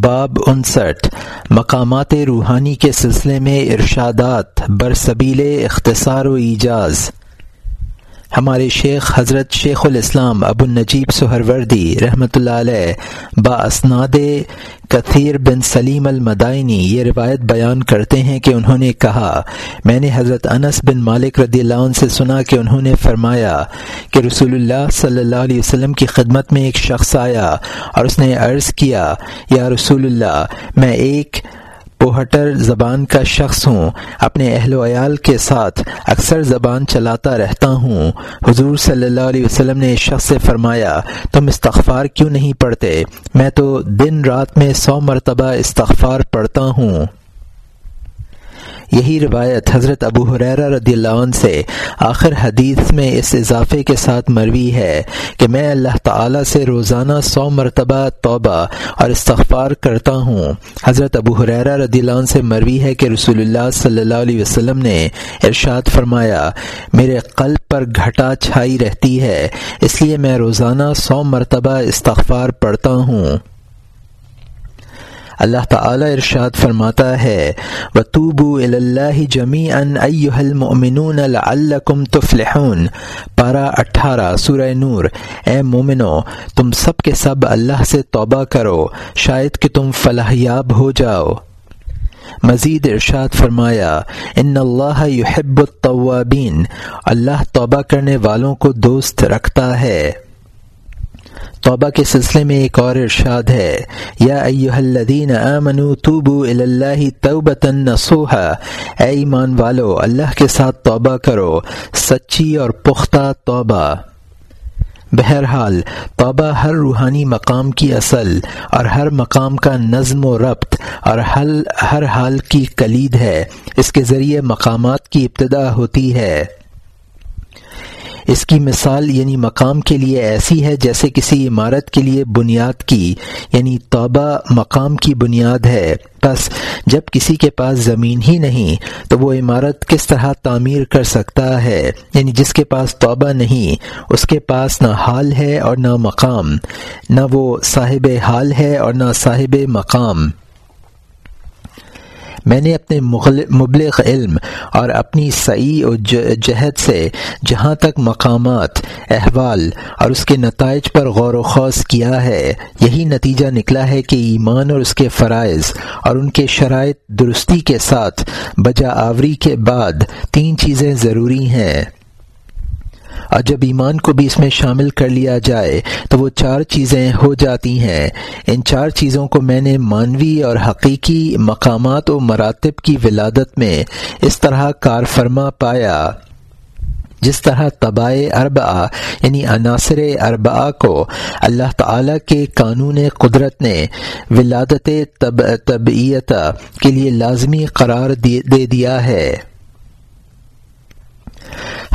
باب انسٹھ مقامات روحانی کے سلسلے میں ارشادات برسبیل اختصار و ایجاز۔ ہمارے شیخ حضرت شیخ الاسلام ابو النجیب سہروردی رحمۃ اللہ علیہ با اسناد کثیر بن سلیم المدائنی یہ روایت بیان کرتے ہیں کہ انہوں نے کہا، میں نے حضرت انس بن مالک رضی اللہ عنہ سے سنا کہ انہوں نے فرمایا کہ رسول اللہ صلی اللہ علیہ وسلم کی خدمت میں ایک شخص آیا اور اس نے عرض کیا، یا رسول اللہ، میں ایک پوہٹر زبان کا شخص ہوں، اپنے اہل و عیال کے ساتھ اکثر زبان چلاتا رہتا ہوں۔ حضور صلی اللہ علیہ وسلم نے اس شخص سے فرمایا، تم استغفار کیوں نہیں پڑھتے؟ میں تو دن رات میں سو مرتبہ استغفار پڑھتا ہوں۔ یہی روایت حضرت ابو حریرہ رضی اللہ عنہ سے آخر حدیث میں اس اضافے کے ساتھ مروی ہے کہ میں اللہ تعالی سے روزانہ سو مرتبہ توبہ اور استغفار کرتا ہوں۔ حضرت ابو حریرہ رضی اللہ عنہ سے مروی ہے کہ رسول اللہ صلی اللہ علیہ وسلم نے ارشاد فرمایا، میرے قلب پر گھٹا چھائی رہتی ہے، اس لیے میں روزانہ سو مرتبہ استغفار پڑھتا ہوں۔ اللہ تعالی ارشاد فرماتا ہے وطوبو اللہ جمی ان المؤمنون لعلکم تفلحون پارا اٹھارہ، سورہ نور۔ اے مومنو، تم سب کے سب اللہ سے توبہ کرو، شاید کہ تم فلاح یاب ہو جاؤ۔ مزید ارشاد فرمایا ان اللہ یحب التوابین اللہ توبہ کرنے والوں کو دوست رکھتا ہے۔ توبہ کے سلسلے میں ایک اور ارشاد ہے، یا ایوہ الذین آمنوا توبوا اللہ توبتا نصوحا، اے ایمان والو، اللہ کے ساتھ توبہ کرو، سچی اور پختہ توبہ۔ بہرحال، توبہ ہر روحانی مقام کی اصل اور ہر مقام کا نظم و ربط اور حل، ہر حال کی کلید ہے۔ اس کے ذریعے مقامات کی ابتدا ہوتی ہے۔ اس کی مثال یعنی مقام کے لیے ایسی ہے جیسے کسی عمارت کے لیے بنیاد کی یعنی توبہ مقام کی بنیاد ہے۔ بس جب کسی کے پاس زمین ہی نہیں، تو وہ عمارت کس طرح تعمیر کر سکتا ہے؟ یعنی جس کے پاس توبہ نہیں، اس کے پاس نہ حال ہے اور نہ مقام۔ نہ وہ صاحب حال ہے اور نہ صاحب مقام۔ میں نے اپنے مبلغ علم اور اپنی سعی و جہد سے جہاں تک مقامات، احوال اور اس کے نتائج پر غور و خوص کیا ہے، یہی نتیجہ نکلا ہے کہ ایمان اور اس کے فرائض اور ان کے شرائط درستی کے ساتھ، بجا آوری کے بعد تین چیزیں ضروری ہیں۔ اور جب ایمان کو بھی اس میں شامل کر لیا جائے تو وہ چار چیزیں ہو جاتی ہیں۔ ان چار چیزوں کو میں نے مانوی اور حقیقی مقامات و مراتب کی ولادت میں اس طرح کار فرما پایا، جس طرح طباء اربعہ یعنی عناصر اربعہ کو اللہ تعالی کے قانون قدرت نے ولادت طب، طبعیت کے لیے لازمی قرار دے دیا ہے۔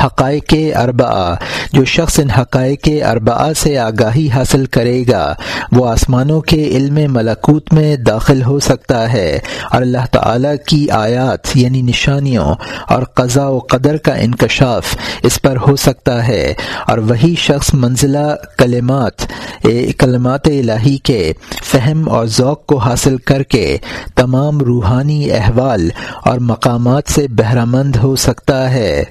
حقائق اربعہ۔ جو شخص ان حقائق اربعہ سے آگاہی حاصل کرے گا، وہ آسمانوں کے علم ملکوت میں داخل ہو سکتا ہے۔ اور اللہ تعالی کی آیات یعنی نشانیوں اور قضاء و قدر کا انکشاف اس پر ہو سکتا ہے۔ اور وہی شخص منزلہ کلمات کلمات الہی کے فہم اور ذوق کو حاصل کر کے تمام روحانی احوال اور مقامات سے بہرمند ہو سکتا ہے۔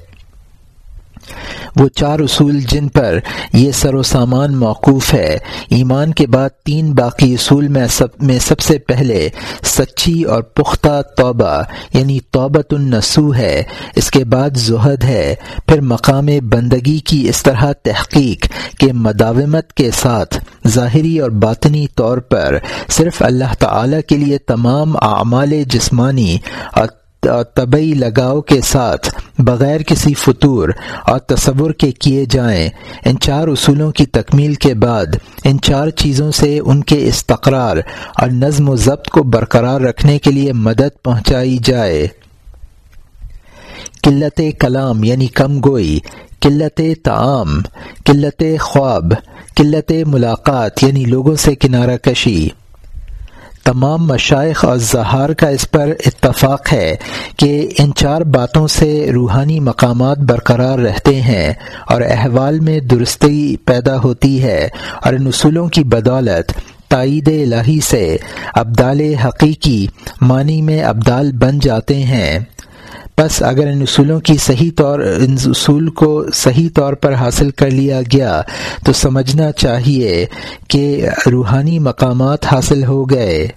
وہ چار اصول جن پر یہ سر و سامان موقوف ہے۔ ایمان کے بعد تین باقی اصول میں سب میں سب سے پہلے سچی اور پختہ توبہ یعنی توبت النسو ہے۔ اس کے بعد زہد ہے۔ پھر مقام بندگی کی اس طرح تحقیق کے مداومت کے ساتھ ظاہری اور باطنی طور پر صرف اللہ تعالی کے لیے تمام اعمال جسمانی اور طبی لگاؤ کے ساتھ، بغیر کسی فطور اور تصور کے کیے جائیں۔ ان چار اصولوں کی تکمیل کے بعد، ان چار چیزوں سے ان کے استقرار اور نظم و ضبط کو برقرار رکھنے کے لیے مدد پہنچائی جائے۔ قلت کلام یعنی کم گوئی، قلت تعام قلت خواب، قلت ملاقات یعنی لوگوں سے کنارہ کشی۔ تمام مشائق اور زہار کا اس پر اتفاق ہے کہ ان چار باتوں سے روحانی مقامات برقرار رہتے ہیں اور احوال میں درستی پیدا ہوتی ہے اور ان اصولوں کی بدولت تائید الہی سے ابدال حقیقی معنی میں ابدال بن جاتے ہیں۔ بس اگر ان اصولوں کی صحیح طور، ان اصول کو صحیح طور پر حاصل کر لیا گیا، تو سمجھنا چاہیے کہ روحانی مقامات حاصل ہو گئے۔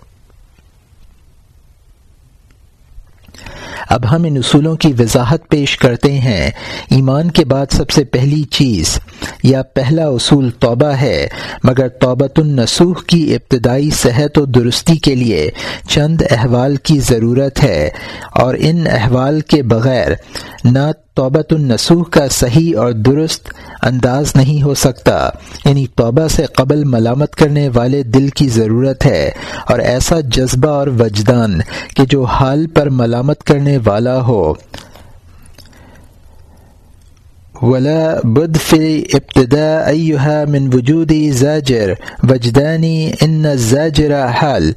اب ہم ان اصولوں کی وضاحت پیش کرتے ہیں۔ ایمان کے بعد سب سے پہلی چیز، یا پہلا اصول توبہ ہے، مگر توبۃ النسوخ کی ابتدائی صحت و درستی کے لیے چند احوال کی ضرورت ہے۔ اور ان احوال کے بغیر نہ توبۃ النسوح کا صحیح اور درست انداز نہیں ہو سکتا۔ یعنی توبہ سے قبل ملامت کرنے والے دل کی ضرورت ہے اور ایسا جذبہ اور وجدان کہ جو حال پر ملامت کرنے والا ہو۔ ولا بد في ابتداء أيها من وجود زاجر وجدانی ان زاجر حال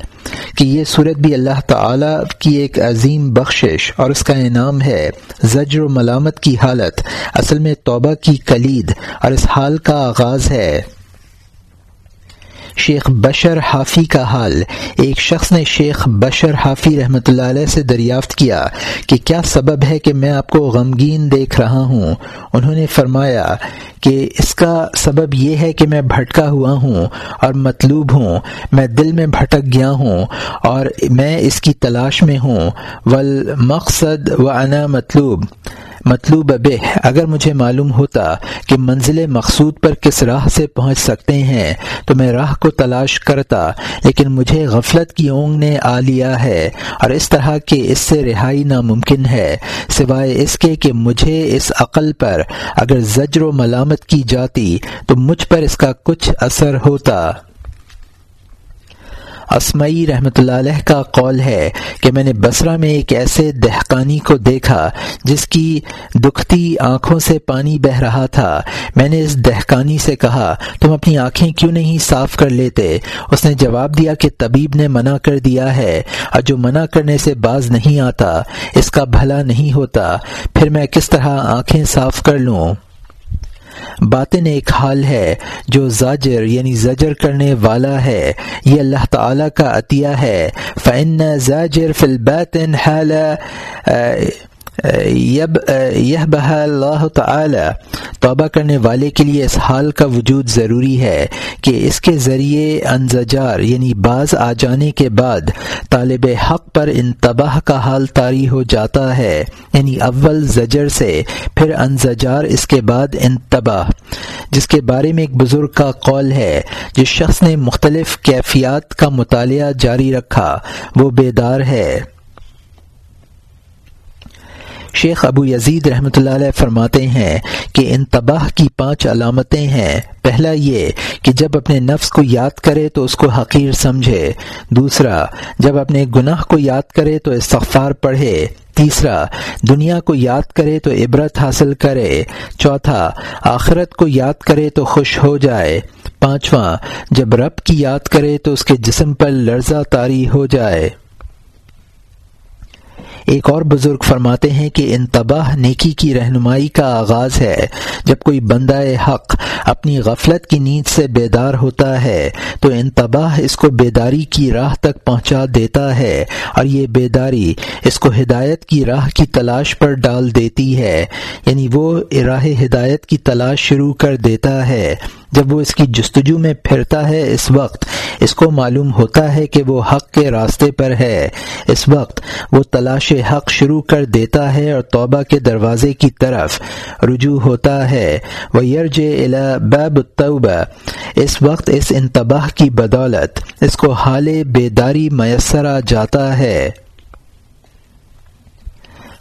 کہ یہ صورت بھی اللہ تعالی کی ایک عظیم بخشش اور اس کا انعام ہے زجر و ملامت کی حالت، اصل میں توبہ کی کلید اور اس حال کا آغاز ہے۔ شیخ بشر حافی کا حال۔ ایک شخص نے شیخ بشر حافی رحمۃ اللہ علیہ سے دریافت کیا کہ کیا سبب ہے کہ میں آپ کو غمگین دیکھ رہا ہوں؟ انہوں نے فرمایا کہ اس کا سبب یہ ہے کہ میں بھٹکا ہوا ہوں اور مطلوب ہوں۔ میں دل میں بھٹک گیا ہوں اور میں اس کی تلاش میں ہوں۔ ول مقصد و انا مطلوب۔ مطلوب بے، اگر مجھے معلوم ہوتا کہ منزل مقصود پر کس راہ سے پہنچ سکتے ہیں، تو میں راہ کو تلاش کرتا، لیکن مجھے غفلت کی اونگ نے آ لیا ہے۔ اور اس طرح کہ اس سے رہائی ناممکن ہے، سوائے اس کے کہ مجھے اس عقل پر اگر زجر و ملامت کی جاتی، تو مجھ پر اس کا کچھ اثر ہوتا۔ اسمعی رحمۃ اللہ علیہ کا قول ہے کہ میں نے بسرا میں ایک ایسے دہقانی کو دیکھا جس کی دکھتی آنکھوں سے پانی بہ رہا تھا۔ میں نے اس دہقانی سے کہا، تم اپنی آنکھیں کیوں نہیں صاف کر لیتے؟ اس نے جواب دیا کہ طبیب نے منع کر دیا ہے اور جو منع کرنے سے باز نہیں آتا، اس کا بھلا نہیں ہوتا۔ پھر میں کس طرح آنکھیں صاف کر لوں؟ باطن ایک حال ہے جو زاجر یعنی زجر کرنے والا ہے، یہ اللہ تعالی کا عطیہ ہے۔ فن زاجر فل باطن حال یہ بہ اللہ تعالی، توبہ کرنے والے کے لیے اس حال کا وجود ضروری ہے کہ اس کے ذریعے انزجار یعنی بعض آ جانے کے بعد طالب حق پر انتباہ کا حال طاری ہو جاتا ہے یعنی اول زجر سے پھر انزجار، اس کے بعد انتباہ۔ جس کے بارے میں ایک بزرگ کا قول ہے، جس شخص نے مختلف کیفیات کا مطالعہ جاری رکھا، وہ بیدار ہے۔ شیخ ابو یزید رحمۃ اللہ علیہ فرماتے ہیں کہ ان تباہ کی پانچ علامتیں ہیں۔ پہلا یہ کہ جب اپنے نفس کو یاد کرے تو اس کو حقیر سمجھے۔ دوسرا، جب اپنے گناہ کو یاد کرے تو استغفار پڑھے۔ تیسرا، دنیا کو یاد کرے تو عبرت حاصل کرے۔ چوتھا، آخرت کو یاد کرے تو خوش ہو جائے۔ پانچواں، جب رب کی یاد کرے تو اس کے جسم پر لرزہ تاری ہو جائے۔ ایک اور بزرگ فرماتے ہیں کہ انتباہ نیکی کی رہنمائی کا آغاز ہے۔ جب کوئی بندہ حق اپنی غفلت کی نیند سے بیدار ہوتا ہے، تو انتباہ اس کو بیداری کی راہ تک پہنچا دیتا ہے اور یہ بیداری اس کو ہدایت کی راہ کی تلاش پر ڈال دیتی ہے۔ یعنی وہ راہ ہدایت کی تلاش شروع کر دیتا ہے۔ جب وہ اس کی جستجو میں پھرتا ہے، اس وقت اس کو معلوم ہوتا ہے کہ وہ حق کے راستے پر ہے۔ اس وقت وہ تلاش حق شروع کر دیتا ہے اور توبہ کے دروازے کی طرف رجوع ہوتا ہے۔ وہ یرج باب التوبہ، اس وقت اس انتباہ کی بدولت، اس کو حال بیداری میسر جاتا ہے۔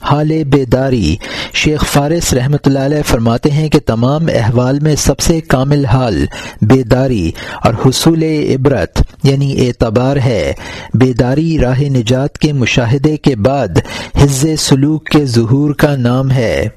حال بیداری، شیخ فارس رحمۃ اللہ علیہ فرماتے ہیں کہ تمام احوال میں سب سے کامل حال بیداری اور حصول عبرت یعنی اعتبار ہے۔ بیداری راہ نجات کے مشاہدے کے بعد حز سلوک کے ظہور کا نام ہے۔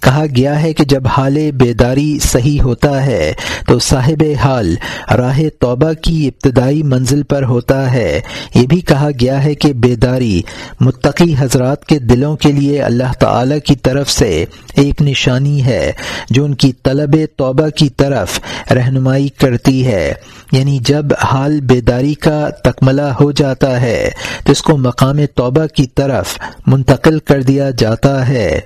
کہا گیا ہے کہ جب حال بیداری صحیح ہوتا ہے تو صاحب حال راہ توبہ کی ابتدائی منزل پر ہوتا ہے۔ یہ بھی کہا گیا ہے کہ بیداری متقی حضرات کے دلوں کے لیے اللہ تعالی کی طرف سے ایک نشانی ہے، جو ان کی طلب توبہ کی طرف رہنمائی کرتی ہے۔ یعنی جب حال بیداری کا تکملہ ہو جاتا ہے تو اس کو مقام توبہ کی طرف منتقل کر دیا جاتا ہے۔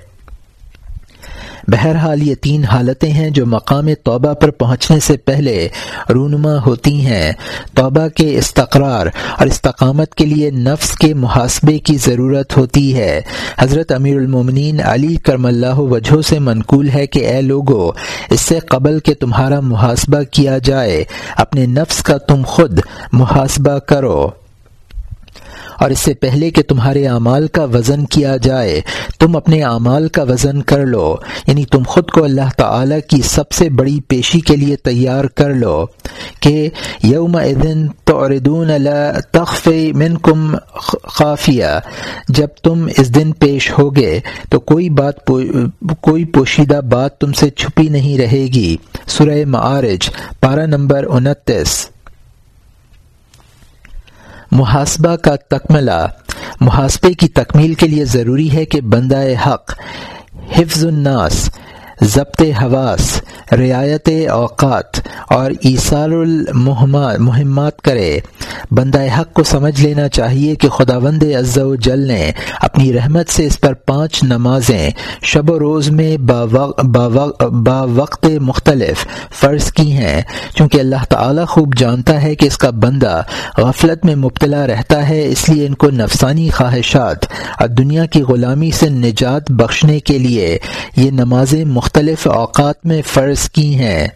بہرحال یہ تین حالتیں ہیں جو مقام توبہ پر پہنچنے سے پہلے رونما ہوتی ہیں۔ توبہ کے استقرار اور استقامت کے لیے نفس کے محاسبے کی ضرورت ہوتی ہے۔ حضرت امیر المومنین علی کرم اللہ وجہ سے منقول ہے کہ اے لوگو، اس سے قبل کہ تمہارا محاسبہ کیا جائے، اپنے نفس کا تم خود محاسبہ کرو۔ اور اس سے پہلے کہ تمہارے اعمال کا وزن کیا جائے، تم اپنے اعمال کا وزن کر لو۔ یعنی تم خود کو اللہ تعالی کی سب سے بڑی پیشی کے لیے تیار کر لو کہ یوم توردون تخف من کم خافیہ۔ جب تم اس دن پیش ہوگے تو کوئی بات کوئی پوشیدہ بات تم سے چھپی نہیں رہے گی۔ سورہ معارج، پارہ نمبر انتیس۔ محاسبہ کا تکملہ، محاسبے کی تکمیل کے لیے ضروری ہے کہ بندہ حق، حفظ الناس ضبط حواس، رعایت اوقات اور ایسال المہمات کرے۔ بندہ حق کو سمجھ لینا چاہیے کہ خدا وند و جل نے اپنی رحمت سے اس پر پانچ نمازیں شب و روز میں با وقت مختلف فرض کی ہیں۔ چونکہ اللہ تعالی خوب جانتا ہے کہ اس کا بندہ غفلت میں مبتلا رہتا ہے، اس لیے ان کو نفسانی خواہشات اور دنیا کی غلامی سے نجات بخشنے کے لیے یہ نمازیں مختلف مختلف اوقات میں فرض کی ہیں۔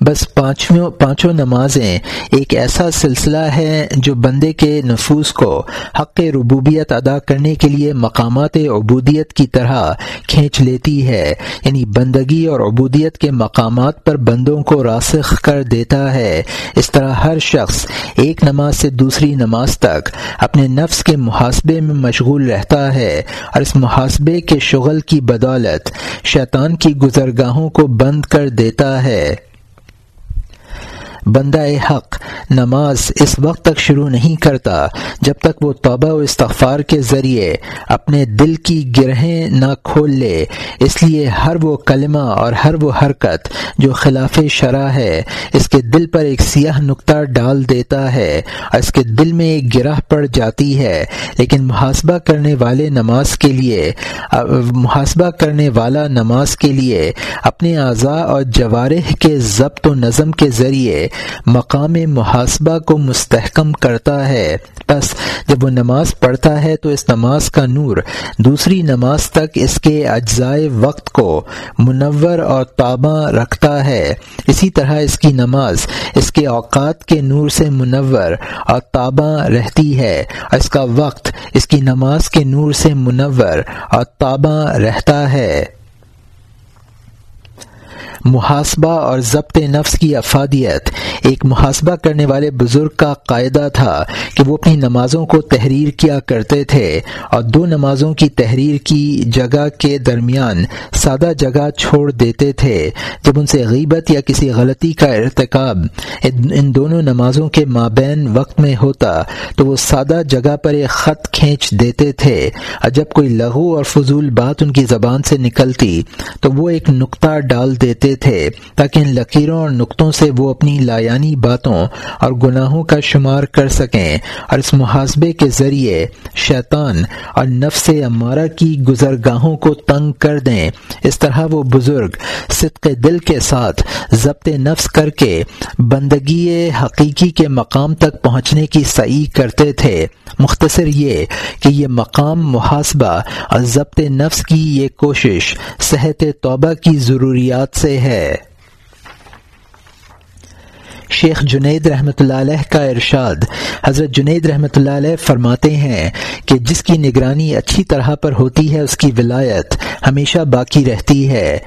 بس پانچوں پانچوں نمازیں ایک ایسا سلسلہ ہے جو بندے کے نفوس کو حق ربوبیت ادا کرنے کے لیے مقامات عبودیت کی طرح کھینچ لیتی ہے یعنی بندگی اور عبودیت کے مقامات پر بندوں کو راسخ کر دیتا ہے۔ اس طرح ہر شخص ایک نماز سے دوسری نماز تک اپنے نفس کے محاسبے میں مشغول رہتا ہے اور اس محاسبے کے شغل کی بدولت شیطان کی گزرگاہوں کو بند کر دیتا ہے۔ بندہ حق نماز اس وقت تک شروع نہیں کرتا جب تک وہ توبہ و استغفار کے ذریعے اپنے دل کی گرہیں نہ کھول لے۔ اس لیے ہر وہ کلمہ اور ہر وہ حرکت جو خلاف شرح ہے، اس کے دل پر ایک سیاہ نقطہ ڈال دیتا ہے اور اس کے دل میں ایک گرہ پڑ جاتی ہے۔ لیکن محاسبہ کرنے والے نماز کے لیے محاسبہ کرنے والا نماز کے لیے، اپنے اعضاء اور جوارح کے ضبط و نظم کے ذریعے مقام محاسبہ کو مستحکم کرتا ہے۔ بس جب وہ نماز پڑھتا ہے تو اس نماز کا نور، دوسری نماز تک اس کے اجزائے وقت کو منور اور تابہ رکھتا ہے۔ اسی طرح اس کی نماز اس کے اوقات کے نور سے منور اور تابہ رہتی ہے۔ اور اس کا وقت اس کی نماز کے نور سے منور اور تابہ رہتا ہے۔ محاسبہ اور ضبط نفس کی افادیت ایک محاسبہ کرنے والے بزرگ کا قاعدہ تھا کہ وہ اپنی نمازوں کو تحریر کیا کرتے تھے اور دو نمازوں کی تحریر کی جگہ کے درمیان سادہ جگہ چھوڑ دیتے تھے جب ان سے غیبت یا کسی غلطی کا ارتکاب ان دونوں نمازوں کے مابین وقت میں ہوتا تو وہ سادہ جگہ پر ایک خط کھینچ دیتے تھے اور جب کوئی لہو اور فضول بات ان کی زبان سے نکلتی تو وہ ایک نقطہ ڈال دیتے تھے تاکہ ان لکیروں اور نقطوں سے وہ اپنی لایانی باتوں اور گناہوں کا شمار کر سکیں اور اس محاسبے کے ذریعے شیطان اور نفس امارہ کی گزرگاہوں کو تنگ کر دیں۔ اس طرح وہ بزرگ صدق دل کے ساتھ ضبط نفس کر کے بندگی حقیقی کے مقام تک پہنچنے کی صحیح کرتے تھے۔ مختصر یہ کہ یہ مقام محاسبہ اور ضبط نفس کی یہ کوشش صحت توبہ کی ضروریات سے ہے۔ شیخ جنید رحمۃ اللہ علیہ کا ارشاد حضرت جنید رحمۃ اللہ علیہ فرماتے ہیں کہ جس کی نگرانی اچھی طرح پر ہوتی ہے، اس کی ولایت ہمیشہ باقی رہتی ہے۔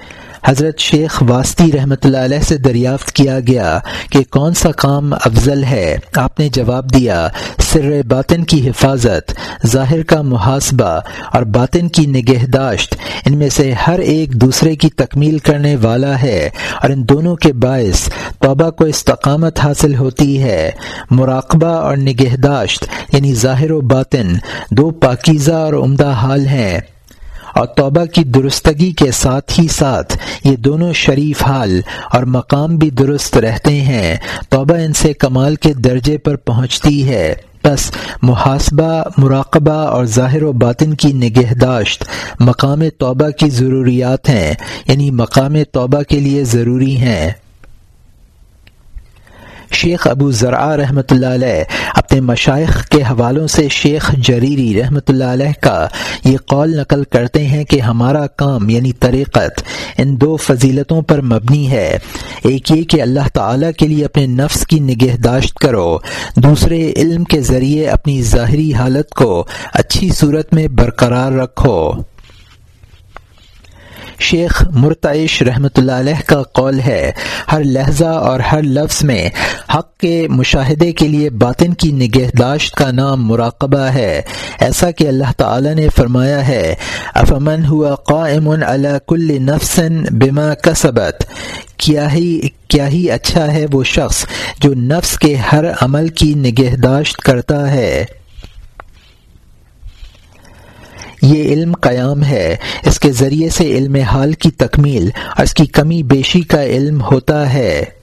حضرت شیخ واسطی رحمۃ اللہ علیہ سے دریافت کیا گیا کہ کون سا کام افضل ہے؟ آپ نے جواب دیا، سر باطن کی حفاظت، ظاہر کا محاسبہ اور باطن کی نگہداشت ان میں سے ہر ایک دوسرے کی تکمیل کرنے والا ہے اور ان دونوں کے باعث توبہ کو استقامت حاصل ہوتی ہے۔ مراقبہ اور نگہداشت یعنی ظاہر و باطن، دو پاکیزہ اور عمدہ حال ہیں۔ اور توبہ کی درستگی کے ساتھ ہی ساتھ یہ دونوں شریف حال اور مقام بھی درست رہتے ہیں۔ توبہ ان سے کمال کے درجے پر پہنچتی ہے۔ بس محاسبہ، مراقبہ اور ظاہر و باطن کی نگہداشت مقام توبہ کی ضروریات ہیں یعنی مقام توبہ کے لیے ضروری ہیں۔ شیخ ابو ذرا رحمۃ اللہ علیہ اپنے مشائق کے حوالوں سے شیخ جریری رحمۃ اللہ علیہ کا یہ قول نقل کرتے ہیں کہ ہمارا کام یعنی طریقت ان دو فضیلتوں پر مبنی ہے۔ ایک یہ کہ اللہ تعالیٰ کے لیے اپنے نفس کی نگہداشت کرو، دوسرے علم کے ذریعے اپنی ظاہری حالت کو اچھی صورت میں برقرار رکھو۔ شیخ مرتعش رحمۃ اللہ علیہ کا قول ہے، ہر لہجہ اور ہر لفظ میں حق کے مشاہدے کے لیے باطن کی نگہداشت کا نام مراقبہ ہے۔ ایسا کہ اللہ تعالی نے فرمایا ہے، افمن ہوا قائم علی کل نفسن بما کسبت۔ کیا ہی کیا ہی اچھا ہے وہ شخص جو نفس کے ہر عمل کی نگہداشت کرتا ہے۔ یہ علم قیام ہے۔ اس کے ذریعے سے علم حال کی تکمیل اور اس کی کمی بیشی کا علم ہوتا ہے۔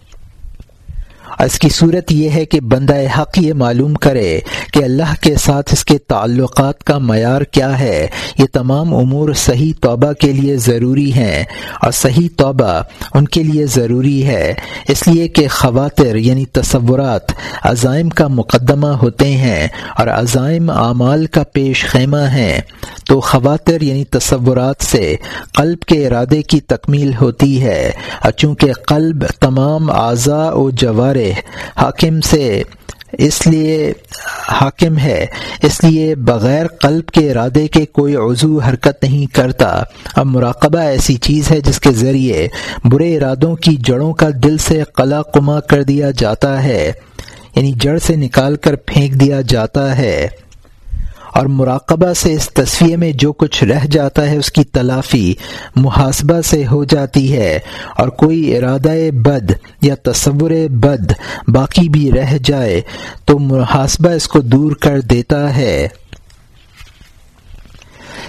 اس کی صورت یہ ہے کہ بندہ حق یہ معلوم کرے کہ اللہ کے ساتھ اس کے تعلقات کا معیار کیا ہے۔ یہ تمام امور صحیح توبہ کے لیے ضروری ہیں اور صحیح توبہ ان کے لیے ضروری ہے۔ اس لیے کہ خواتر یعنی تصورات عزائم کا مقدمہ ہوتے ہیں اور عزائم اعمال کا پیش خیمہ ہیں۔ تو خواتر یعنی تصورات سے قلب کے ارادے کی تکمیل ہوتی ہے۔ اور چونکہ قلب تمام اعضاء و جوارے حاکم سے، اس لیے حاکم ہے۔ اس لیے بغیر قلب کے ارادے کے کوئی عضو حرکت نہیں کرتا۔ اب مراقبہ ایسی چیز ہے جس کے ذریعے برے ارادوں کی جڑوں کا دل سے قلا کما کر دیا جاتا ہے یعنی جڑ سے نکال کر پھینک دیا جاتا ہے۔ اور مراقبہ سے اس تصویر میں جو کچھ رہ جاتا ہے اس کی تلافی محاسبہ سے ہو جاتی ہے اور کوئی ارادہ بد یا تصور بد باقی بھی رہ جائے تو محاسبہ اس کو دور کر دیتا ہے۔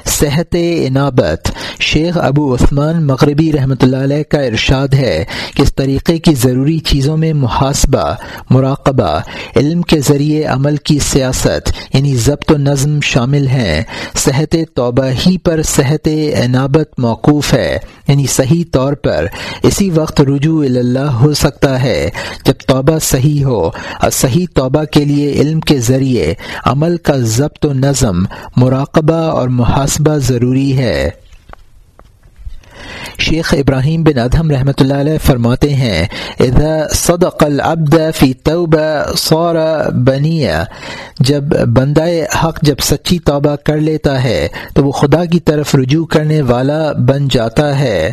صحت انابت شیخ ابو عثمان مغربی رحمۃ اللہ علیہ کا ارشاد ہے کہ اس طریقے کی ضروری چیزوں میں محاسبہ، مراقبہ، علم کے ذریعے عمل کی سیاست یعنی ضبط و نظم شامل ہیں۔ صحت توبہ ہی پر صحت انابت موقوف ہے یعنی صحیح طور پر اسی وقت رجوع اللہ ہو سکتا ہے۔ جب توبہ صحیح ہو، اور صحیح توبہ کے لیے علم کے ذریعے عمل کا ضبط و نظم، مراقبہ اور محاسبہ ضروری ہے۔ شیخ ابراہیم بن ادہم رحمۃ اللہ علیہ فرماتے ہیں، اذا صدق العبد فی توبہ صور بنیا۔ جب بندہ حق جب سچی توبہ کر لیتا ہے، تو وہ خدا کی طرف رجوع کرنے والا بن جاتا ہے۔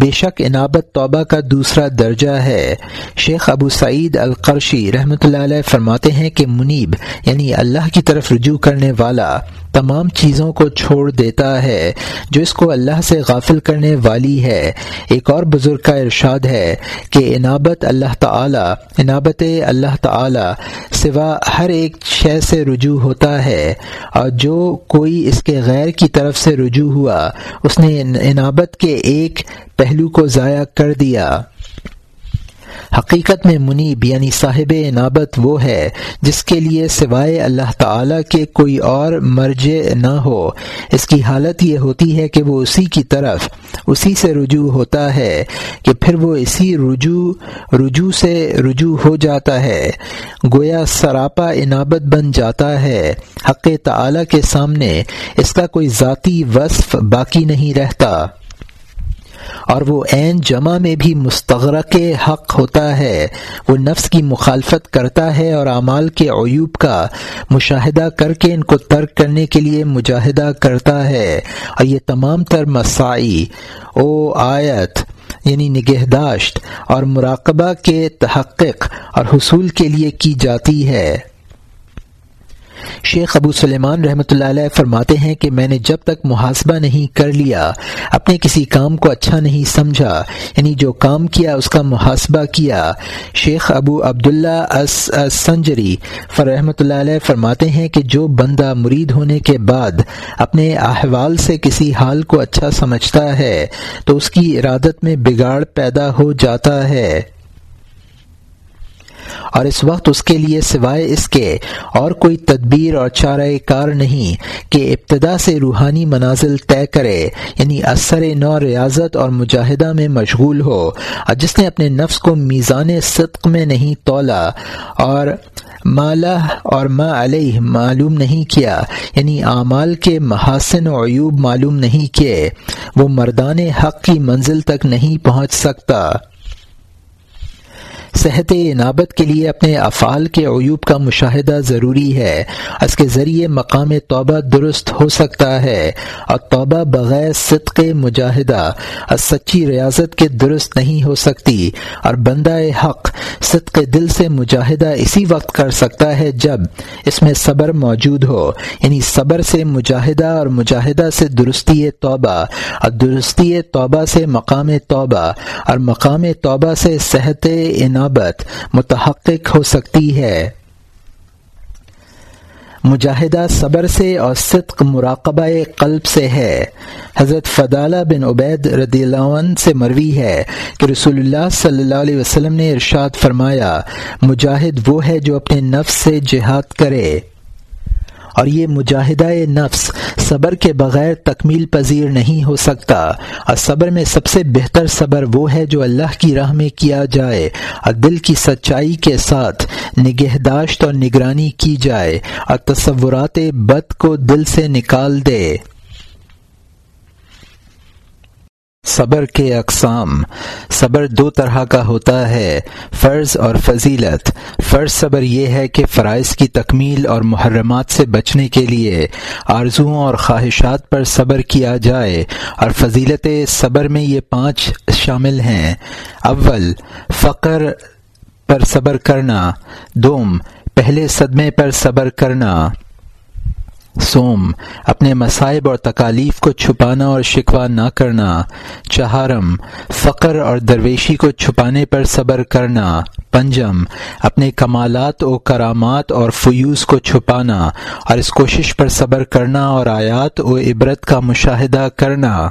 بے شک انابت توبہ کا دوسرا درجہ ہے۔ شیخ ابو سعید القرشی رحمۃ اللہ علیہ فرماتے ہیں کہ منیب یعنی اللہ کی طرف رجوع کرنے والا تمام چیزوں کو چھوڑ دیتا ہے، جو اس کو اللہ سے غافل کرنے والی ہے۔ ایک اور بزرگ کا ارشاد ہے کہ انابت اللہ تعالی انابت اللہ تعالی سوا ہر ایک شے سے رجوع ہوتا ہے۔ اور جو کوئی اس کے غیر کی طرف سے رجوع ہوا، اس نے انابت کے ایک پہلو کو ضائع کر دیا۔ حقیقت میں منیب یعنی صاحب انابت وہ ہے جس کے لیے سوائے اللہ تعالی کے کوئی اور مرج نہ ہو۔ اس کی حالت یہ ہوتی ہے کہ وہ اسی کی طرف، اسی سے رجوع ہوتا ہے کہ پھر وہ اسی رجوع رجوع سے رجوع ہو جاتا ہے۔ گویا سراپا انابت بن جاتا ہے حق تعالی کے سامنے، اس کا کوئی ذاتی وصف باقی نہیں رہتا۔ اور وہ عین جمع میں بھی مستغرق حق ہوتا ہے۔ وہ نفس کی مخالفت کرتا ہے اور اعمال کے عیوب کا مشاہدہ کر کے ان کو ترک کرنے کے لیے مجاہدہ کرتا ہے۔ اور یہ تمام تر مسائی، او آیت یعنی نگہداشت اور مراقبہ کے تحقق اور حصول کے لیے کی جاتی ہے۔ شیخ ابو سلیمان رحمۃ اللہ علیہ فرماتے ہیں کہ میں نے جب تک محاسبہ نہیں کر لیا، اپنے کسی کام کو اچھا نہیں سمجھا یعنی جو کام کیا اس کا محاسبہ کیا۔ شیخ ابو عبداللہ سنجری رحمۃ اللہ علیہ فرماتے ہیں کہ جو بندہ مرید ہونے کے بعد اپنے احوال سے کسی حال کو اچھا سمجھتا ہے، تو اس کی ارادت میں بگاڑ پیدا ہو جاتا ہے۔ اور اس وقت اس کے لیے سوائے اس کے اور کوئی تدبیر اور چارہ کار نہیں کہ ابتدا سے روحانی منازل طے کرے یعنی اثر نو ریاضت اور مجاہدہ میں مشغول ہو۔ اور جس نے اپنے نفس کو میزان صدق میں نہیں تولا اور مالا اور ما علیہ معلوم نہیں کیا یعنی اعمال کے محاسن و عیوب معلوم نہیں کیے، وہ مردان حق کی منزل تک نہیں پہنچ سکتا۔ صحت انابت کے لیے اپنے افعال کے عیوب کا مشاہدہ ضروری ہے۔ اس کے ذریعے مقام توبہ درست ہو سکتا ہے۔ اور توبہ بغیر صدق مجاہدہ اور سچی ریاضت کے درست نہیں ہو سکتی۔ اور بندہ حق صدق دل سے مجاہدہ اسی وقت کر سکتا ہے جب اس میں صبر موجود ہو۔ یعنی صبر سے مجاہدہ اور مجاہدہ سے درستی توبہ۔ اور درستی توبہ سے مقام توبہ۔ اور مقام توبہ سے صحت انابت متحقق ہو سکتی ہے۔ مجاہدہ صبر سے اور صدق مراقبہ قلب سے ہے۔ حضرت فدالہ بن عبید رضی اللہ عنہ سے مروی ہے کہ رسول اللہ صلی اللہ علیہ وسلم نے ارشاد فرمایا، مجاہد وہ ہے جو اپنے نفس سے جہاد کرے۔ اور یہ مجاہدہ نفس صبر کے بغیر تکمیل پذیر نہیں ہو سکتا۔ اور صبر میں سب سے بہتر صبر وہ ہے جو اللہ کی راہ میں کیا جائے اور دل کی سچائی کے ساتھ نگہداشت اور نگرانی کی جائے اور تصورات بد کو دل سے نکال دے۔ صبر کے اقسام۔ صبر دو طرح کا ہوتا ہے، فرض اور فضیلت۔ فرض صبر یہ ہے کہ فرائض کی تکمیل اور محرمات سے بچنے کے لیے آرزوؤں اور خواہشات پر صبر کیا جائے۔ اور فضیلت صبر میں یہ پانچ شامل ہیں۔ اول، فقر پر صبر کرنا۔ دوم، پہلے صدمے پر صبر کرنا۔ سوم اپنے مصائب اور تکالیف کو چھپانا اور شکوہ نہ کرنا، چہارم، فقر اور درویشی کو چھپانے پر صبر کرنا، پنجم، اپنے کمالات و کرامات اور فیوز کو چھپانا اور اس کوشش پر صبر کرنا اور آیات و عبرت کا مشاہدہ کرنا۔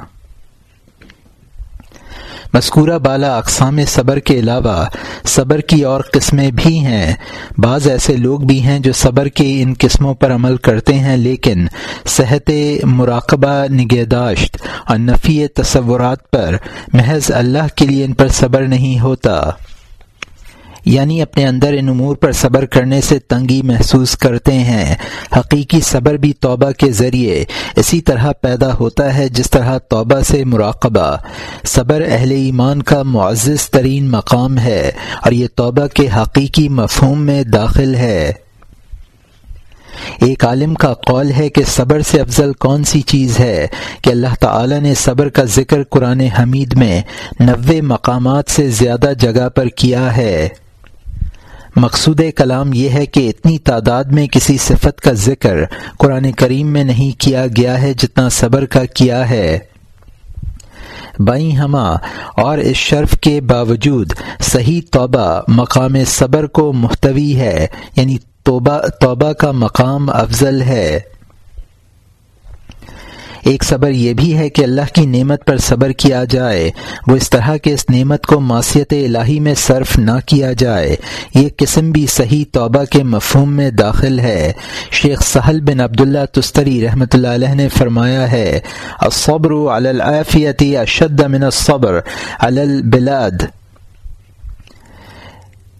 مذکورہ بالا اقسام صبر کے علاوہ صبر کی اور قسمیں بھی ہیں۔ بعض ایسے لوگ بھی ہیں جو صبر کی ان قسموں پر عمل کرتے ہیں، لیکن صحت مراقبہ نگہداشت اور نفی تصورات پر محض اللہ کے لیے ان پر صبر نہیں ہوتا۔ یعنی اپنے اندر ان امور پر صبر کرنے سے تنگی محسوس کرتے ہیں۔ حقیقی صبر بھی توبہ کے ذریعے اسی طرح پیدا ہوتا ہے جس طرح توبہ سے مراقبہ۔ صبر اہل ایمان کا معزز ترین مقام ہے اور یہ توبہ کے حقیقی مفہوم میں داخل ہے۔ ایک عالم کا قول ہے کہ صبر سے افضل کون سی چیز ہے؟ کہ اللہ تعالی نے صبر کا ذکر قرآن حمید میں نوے مقامات سے زیادہ جگہ پر کیا ہے۔ مقصود کلام یہ ہے کہ اتنی تعداد میں کسی صفت کا ذکر قرآن کریم میں نہیں کیا گیا ہے جتنا صبر کا کیا ہے۔ بائیں ہما، اور اس شرف کے باوجود صحیح توبہ مقام صبر کو محتوی ہے یعنی توبہ توبہ کا مقام افضل ہے۔ ایک صبر یہ بھی ہے کہ اللہ کی نعمت پر صبر کیا جائے۔ وہ اس طرح کے اس نعمت کو معصیت الہی میں صرف نہ کیا جائے۔ یہ قسم بھی صحیح توبہ کے مفہوم میں داخل ہے۔ شیخ سہل بن عبداللہ تستری رحمۃ اللہ علیہ نے فرمایا ہے، الصبر علی العافیتی اشد من الصبر علی البلاد۔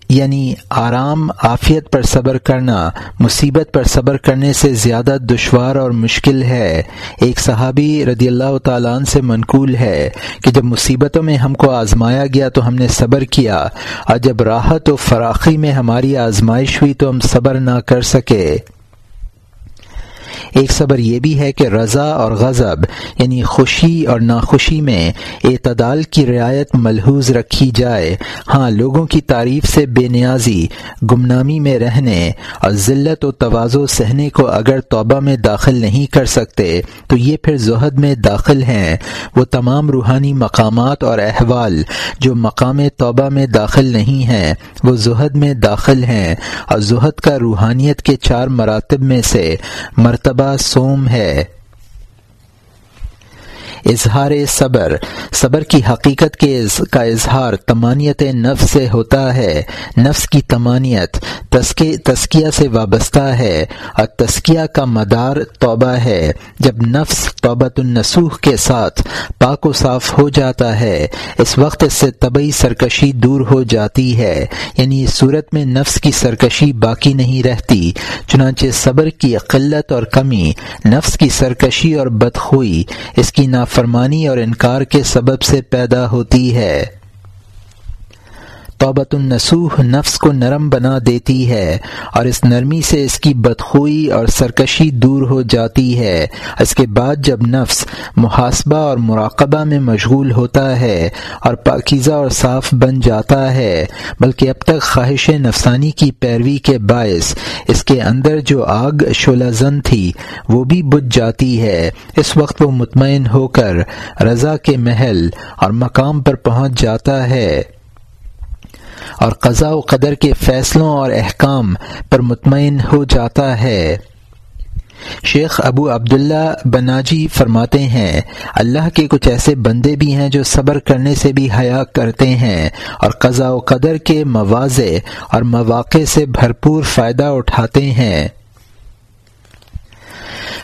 یعنی آرام، عافیت پر صبر کرنا، مصیبت پر صبر کرنے سے زیادہ دشوار اور مشکل ہے۔ ایک صحابی رضی اللہ تعالیٰ عنہ سے منقول ہے کہ جب مصیبتوں میں ہم کو آزمایا گیا تو ہم نے صبر کیا۔ اور جب راحت و فراخی میں ہماری آزمائش ہوئی تو ہم صبر نہ کر سکے۔ ایک صبر یہ بھی ہے کہ رضا اور غضب یعنی خوشی اور ناخوشی میں اعتدال کی رعایت ملحوظ رکھی جائے۔ ہاں لوگوں کی تعریف سے بے نیازی، گمنامی میں رہنے اور ذلت و توازو سہنے کو اگر توبہ میں داخل نہیں کر سکتے، تو یہ پھر زہد میں داخل ہیں۔ وہ تمام روحانی مقامات اور احوال جو مقام توبہ میں داخل نہیں ہیں، وہ زہد میں داخل ہیں۔ اور زہد کا روحانیت کے چار مراتب میں سے مرتبہ سوم ہے۔ اظہار صبر صبر کی حقیقت کے کا اظہار تمانیت نفس سے ہوتا ہے۔ نفس کی تمانیت تسکیہ سے وابستہ ہے۔ اور تسکیہ کا مدار توبہ ہے۔ جب نفس توبۃ النسوخ کے ساتھ پاک و صاف ہو جاتا ہے، اس وقت اس سے طبی سرکشی دور ہو جاتی ہے۔ یعنی اس صورت میں نفس کی سرکشی باقی نہیں رہتی۔ چنانچہ صبر کی قلت اور کمی، نفس کی سرکشی اور بدخوئی، اس کی ناف نافرمانی اور انکار کے سبب سے پیدا ہوتی ہے۔ توبت النسوح نفس کو نرم بنا دیتی ہے اور اس نرمی سے اس کی بدخوئی اور سرکشی دور ہو جاتی ہے۔ اس کے بعد جب نفس محاسبہ اور مراقبہ میں مشغول ہوتا ہے اور پاکیزہ اور صاف بن جاتا ہے، بلکہ اب تک خواہش نفسانی کی پیروی کے باعث اس کے اندر جو آگ شولہ زن تھی، وہ بھی بجھ جاتی ہے۔ اس وقت وہ مطمئن ہو کر رضا کے محل اور مقام پر پہنچ جاتا ہے۔ اور قضاء و قدر کے فیصلوں اور احکام پر مطمئن ہو جاتا ہے۔ شیخ ابو عبداللہ بناجی فرماتے ہیں، اللہ کے کچھ ایسے بندے بھی ہیں جو صبر کرنے سے بھی حیا کرتے ہیں اور قضاء و قدر کے مواضع اور مواقع سے بھرپور فائدہ اٹھاتے ہیں۔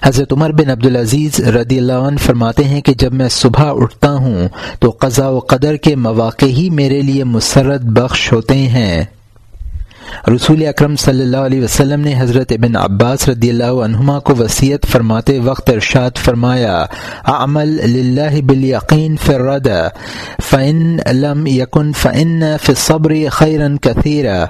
حضرت عمر بن عبدالعزیز رضی اللہ عنہ فرماتے ہیں کہ جب میں صبح اٹھتا ہوں تو قضاء و قدر کے مواقع ہی میرے لیے مسرت بخش ہوتے ہیں۔ رسول اکرم صلی اللہ علیہ وسلم نے حضرت ابن عباس رضی اللہ عنہما کو وصیت فرماتے وقت ارشاد فرمایا عمل للہ بالیقین فی الرد فإن لم يكن فإن في الصبر خیرا کثیرا۔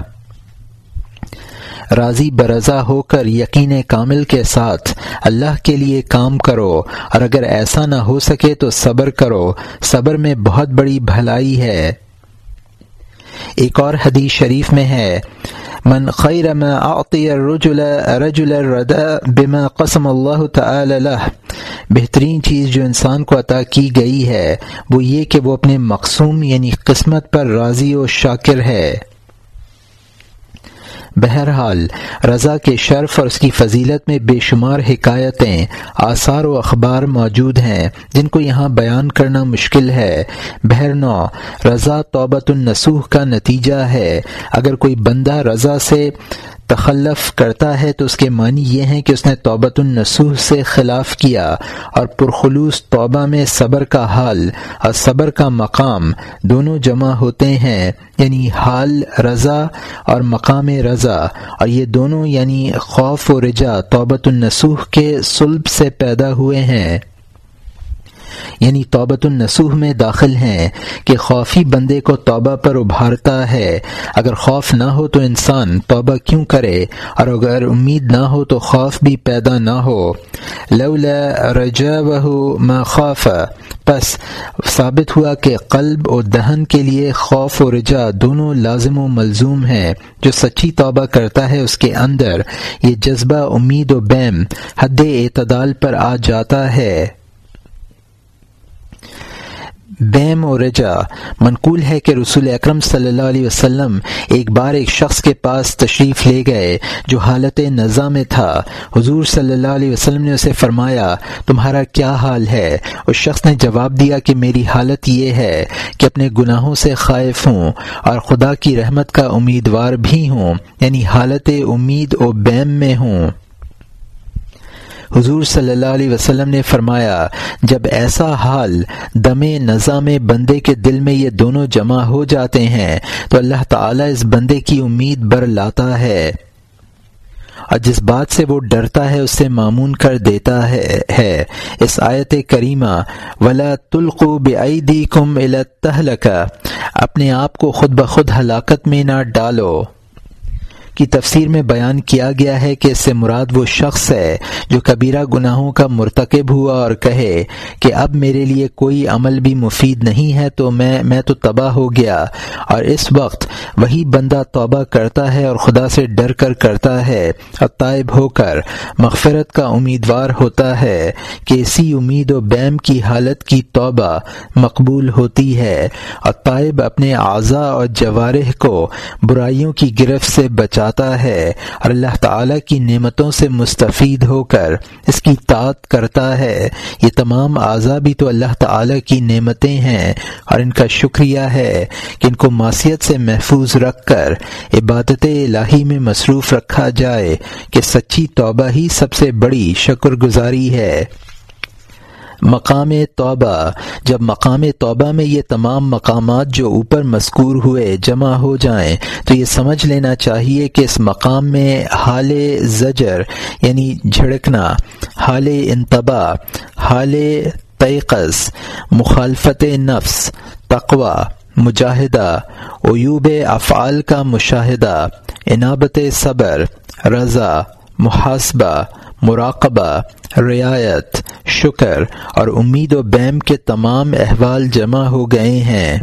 راضی برضا ہو کر یقین کامل کے ساتھ اللہ کے لیے کام کرو اور اگر ایسا نہ ہو سکے تو صبر کرو۔ صبر میں بہت بڑی بھلائی ہے۔ ایک اور حدیث شریف میں ہے۔ من خیر ما اعطی الرجل رجل الردا بما قسم اللہ تعالی له۔ بہترین چیز جو انسان کو عطا کی گئی ہے وہ یہ کہ وہ اپنے مقصوم یعنی قسمت پر راضی و شاکر ہے۔ بہرحال، رضا کے شرف اور اس کی فضیلت میں بے شمار حکایتیں، آثار و اخبار موجود ہیں، جن کو یہاں بیان کرنا مشکل ہے۔ بہرنو رضا توبت النسوح کا نتیجہ ہے۔ اگر کوئی بندہ رضا سے تخلف کرتا ہے تو اس کے معنی یہ ہیں کہ اس نے توبۃ النسوح سے خلاف کیا اور پرخلوص توبہ میں صبر کا حال اور صبر کا مقام دونوں جمع ہوتے ہیں یعنی حال، رضا اور مقام رضا، اور یہ دونوں یعنی خوف و رجا توبۃ النسوح کے سلب سے پیدا ہوئے ہیں۔ یعنی توبت النسوح میں داخل ہیں کہ خوفی بندے کو توبہ پر ابھارتا ہے۔ اگر خوف نہ ہو تو انسان توبہ کیوں کرے؟ اور اگر امید نہ ہو تو خوف بھی پیدا نہ ہو۔ لولا رجا ما خوف پس ثابت ہوا کہ قلب و دہن کے لیے خوف و رجا دونوں لازم و ملزوم ہیں۔ جو سچی توبہ کرتا ہے اس کے اندر یہ جذبہ، امید و بیم حد اعتدال پر آ جاتا ہے۔ بیم و رجا، منقول ہے کہ رسول اکرم صلی اللہ علیہ وسلم ایک بار ایک شخص کے پاس تشریف لے گئے جو حالت نظام میں تھا۔ حضور صلی اللہ علیہ وسلم نے اسے فرمایا، تمہارا کیا حال ہے؟ اس شخص نے جواب دیا کہ، میری حالت یہ ہے کہ اپنے گناہوں سے خائف ہوں اور خدا کی رحمت کا امیدوار بھی ہوں یعنی حالت امید و بیم میں ہوں۔ حضور صلی اللہ علیہ وسلم نے فرمایا، جب ایسا حال دم نظام بندے کے دل میں یہ دونوں جمع ہو جاتے ہیں، تو اللہ تعالیٰ اس بندے کی امید بر لاتا ہے۔ اور جس بات سے وہ ڈرتا ہے، اسے معمون کر دیتا ہے اس آیت کریمہ، ولا تلقو بے کم اپنے آپ کو خود بخود ہلاکت میں نہ ڈالو۔ کی تفسیر میں بیان کیا گیا ہے کہ اس سے مراد وہ شخص ہے جو کبیرہ گناہوں کا مرتکب ہوا اور کہے کہ اب میرے لیے کوئی عمل بھی مفید نہیں ہے تو میں میں تو تباہ ہو گیا اور اس وقت وہی بندہ توبہ کرتا ہے اور خدا سے ڈر کر کرتا ہے اور طائب ہو کر۔ مغفرت کا امیدوار ہوتا ہے کہ اسی امید و بیم کی حالت کی توبہ مقبول ہوتی ہے۔ اور طائب اپنے اعضاء اور جوارح کو برائیوں کی گرفت سے بچا بچاتا ہے۔ اور اللہ تعالی کی نعمتوں سے مستفید ہو کر اس کی تعت کرتا ہے۔ یہ تمام اعضاء بھی تو اللہ تعالی کی نعمتیں ہیں اور ان کا شکریہ ہے کہ ان کو معصیت سے محفوظ رکھ کر عبادت الہی میں مصروف رکھا جائے کہ سچی توبہ ہی سب سے بڑی شکر گزاری ہے۔ مقام توبہ۔ جب مقام توبہ میں یہ تمام مقامات جو اوپر مذکور ہوئے جمع ہو جائیں، تو یہ سمجھ لینا چاہیے کہ اس مقام میں حال زجر یعنی جھڑکنا، حال انتبا حال تیقز مخالفت نفس تقوا مجاہدہ، عیوب افعال کا مشاہدہ انابت صبر، رضا، محاسبہ مراقبہ رعایت شکر اور امید و بیم کے تمام احوال جمع ہو گئے ہیں۔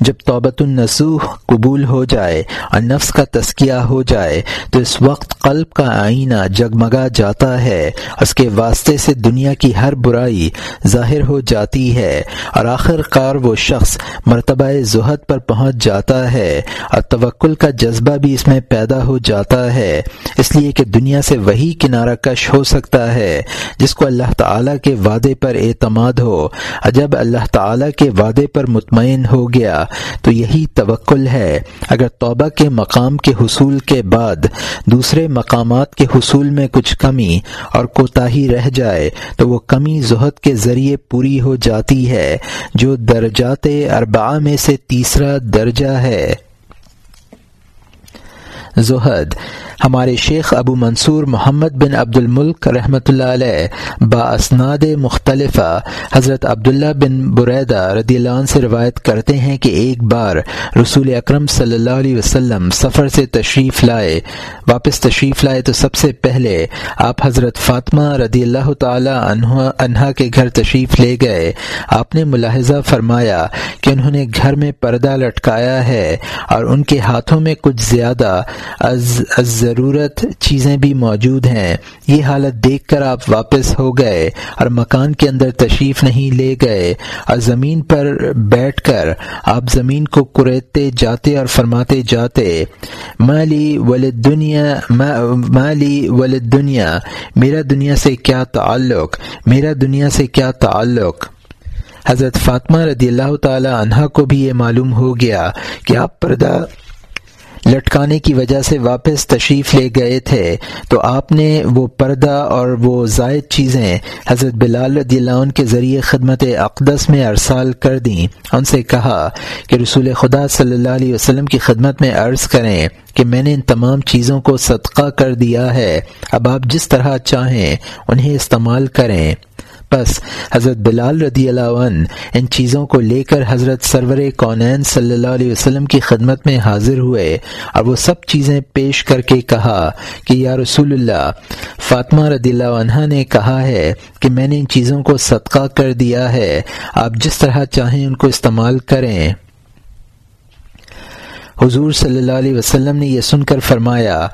جب توبت النسوح قبول ہو جائے اور نفس کا تسکیہ ہو جائے تو اس وقت قلب کا آئینہ جگمگا جاتا ہے اس کے واسطے سے دنیا کی ہر برائی ظاہر ہو جاتی ہے اور آخر کار وہ شخص مرتبہ زہد پر پہنچ جاتا ہے اور توکل کا جذبہ بھی اس میں پیدا ہو جاتا ہے۔ اس لیے کہ دنیا سے وہی کنارہ کش ہو سکتا ہے جس کو اللہ تعالیٰ کے وعدے پر اعتماد ہو۔ اور جب اللہ تعالیٰ کے وعدے پر مطمئن ہو گیا تو یہی توکل ہے۔ اگر توبہ کے مقام کے حصول کے بعد دوسرے مقامات کے حصول میں کچھ کمی اور کوتاہی رہ جائے، تو وہ کمی زہد کے ذریعے پوری ہو جاتی ہے، جو درجات اربعہ میں سے تیسرا درجہ ہے۔ زہد۔ ہمارے شیخ ابو منصور محمد بن عبد الملک رحمۃ اللہ علیہ با اسناد مختلفہ حضرت عبداللہ بن بریدہ رضی اللہ عنہ سے روایت کرتے ہیں کہ ایک بار رسول اکرم صلی اللہ علیہ وسلم سفر سے تشریف لائے۔ واپس تشریف لائے تو سب سے پہلے آپ حضرت فاطمہ رضی اللہ تعالی عنہ کے گھر تشریف لے گئے۔ آپ نے ملاحظہ فرمایا کہ انہوں نے گھر میں پردہ لٹکایا ہے اور ان کے ہاتھوں میں کچھ زیادہ ضرورت چیزیں بھی موجود ہیں۔ یہ حالت دیکھ کر آپ واپس ہو گئے اور مکان کے اندر تشریف نہیں لے گئے۔ اور زمین پر بیٹھ کر آپ زمین کو کریتے جاتے اور فرماتے جاتے، مالی ولد دنیا مالی ولد دنیا میرا دنیا سے کیا تعلق؟ میرا دنیا سے کیا تعلق؟ حضرت فاطمہ رضی اللہ تعالی عنہا کو بھی یہ معلوم ہو گیا کہ آپ پردہ لٹکانے کی وجہ سے واپس تشریف لے گئے تھے۔ تو آپ نے وہ پردہ اور وہ زائد چیزیں حضرت بلال رضی اللہ عنہ کے ذریعے خدمت اقدس میں ارسال کر دیں۔ ان سے کہا کہ رسول خدا صلی اللہ علیہ وسلم کی خدمت میں عرض کریں کہ میں نے ان تمام چیزوں کو صدقہ کر دیا ہے۔ اب آپ جس طرح چاہیں انہیں استعمال کریں۔ بس حضرت بلال رضی اللہ عنہ ان چیزوں کو لے کر حضرت سرور کونین صلی اللہ علیہ وسلم کی خدمت میں حاضر ہوئے اور وہ سب چیزیں پیش کر کے کہا کہ یا رسول اللہ، فاطمہ رضی اللہ عنہ نے کہا ہے کہ میں نے ان چیزوں کو صدقہ کر دیا ہے، آپ جس طرح چاہیں ان کو استعمال کریں۔ حضور صلی اللہ علیہ وسلم نے یہ سن کر فرمایا،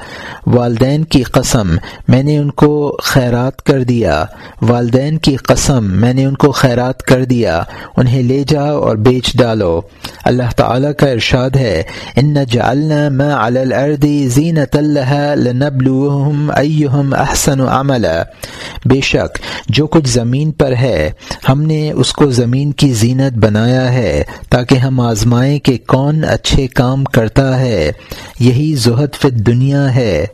والدین کی قسم، میں نے ان کو خیرات کر دیا۔ والدین کی قسم، میں نے ان کو خیرات کر دیا۔ انہیں لے جاؤ اور بیچ ڈالو۔ اللہ تعالی کا ارشاد ہے، ان جعلنا ما على الارض زینت لها لنبلوهم ایہم احسن عملا۔ بے شک، جو کچھ زمین پر ہے، ہم نے اس کو زمین کی زینت بنایا ہے، تاکہ ہم آزمائیں کہ کون اچھے کام کرتا ہے یہی زہد فی دنیا ہے۔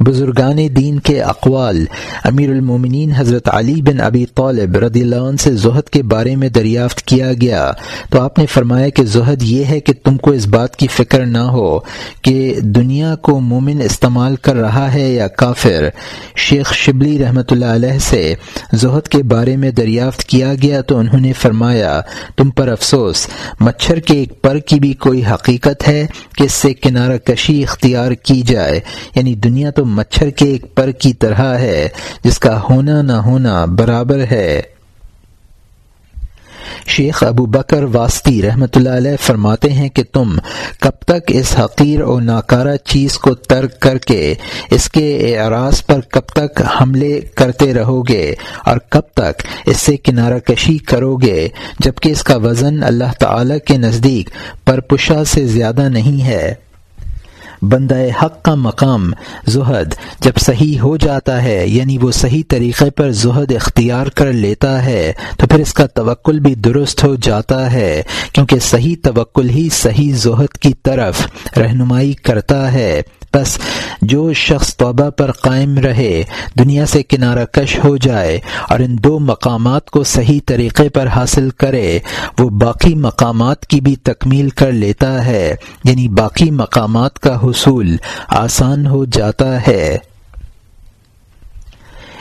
بزرگان دین کے اقوال۔ امیر المومنین حضرت علی بن ابی طالب رضی اللہ عنہ سے زہد کے بارے میں دریافت کیا گیا۔ تو آپ نے فرمایا کہ زہد یہ ہے کہ تم کو اس بات کی فکر نہ ہو کہ دنیا کو مومن استعمال کر رہا ہے یا کافر۔ شیخ شبلی رحمۃ اللہ علیہ سے زہد کے بارے میں دریافت کیا گیا تو انہوں نے فرمایا، تم پر افسوس، مچھر کے ایک پر کی بھی کوئی حقیقت ہے کہ اس سے کنارہ کشی اختیار کی جائے؟ یعنی دنیا تو مچھر کے ایک پر کی طرح ہے، جس کا ہونا نہ ہونا برابر ہے۔ شیخ ابو بکر واسطی رحمۃ اللہ علیہ فرماتے ہیں کہ تم کب تک اس حقیر اور ناکارہ چیز کو ترک کر کے اس کے اعراض پر کب تک حملے کرتے رہو گے اور کب تک اس سے کنارہ کشی کرو گے جبکہ اس کا وزن اللہ تعالی کے نزدیک پرپشا سے زیادہ نہیں ہے۔ بندہ حق کا مقام زہد جب صحیح ہو جاتا ہے یعنی وہ صحیح طریقے پر زہد اختیار کر لیتا ہے، تو پھر اس کا توکل بھی درست ہو جاتا ہے، کیونکہ صحیح توکل ہی صحیح زہد کی طرف رہنمائی کرتا ہے۔ پس جو شخص توبہ پر قائم رہے، دنیا سے کنارہ کش ہو جائے اور ان دو مقامات کو صحیح طریقے پر حاصل کرے، وہ باقی مقامات کی بھی تکمیل کر لیتا ہے یعنی باقی مقامات کا حصول آسان ہو جاتا ہے۔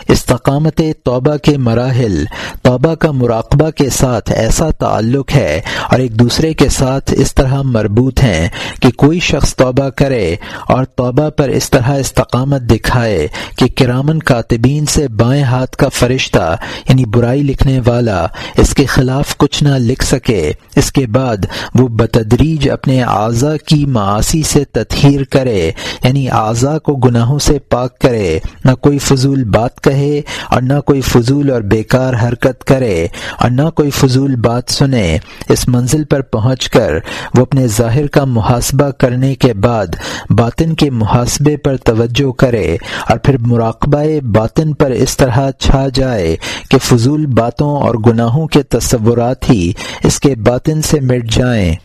استقامت توبہ کے مراحل، توبہ کا مراقبہ کے ساتھ ایسا تعلق ہے اور ایک دوسرے کے ساتھ اس طرح مربوط ہیں کہ کوئی شخص توبہ کرے اور توبہ پر اس طرح استقامت دکھائے کہ کرامن کاتبین سے بائیں ہاتھ کا فرشتہ یعنی برائی لکھنے والا، اس کے خلاف کچھ نہ لکھ سکے۔ اس کے بعد وہ بتدریج اپنے اعضا کی معاشی سے تطہیر کرے یعنی اعضا کو گناہوں سے پاک کرے، نہ کوئی فضول بات کہے۔ رہے اور نہ کوئی فضول اور بیکار حرکت کرے اور نہ کوئی فضول بات سنے، اس منزل پر پہنچ کر وہ اپنے ظاہر کا محاسبہ کرنے کے بعد باطن کے محاسبے پر توجہ کرے اور پھر مراقبہ باطن پر اس طرح چھا جائے کہ فضول باتوں اور گناہوں کے تصورات ہی اس کے باطن سے مٹ جائیں۔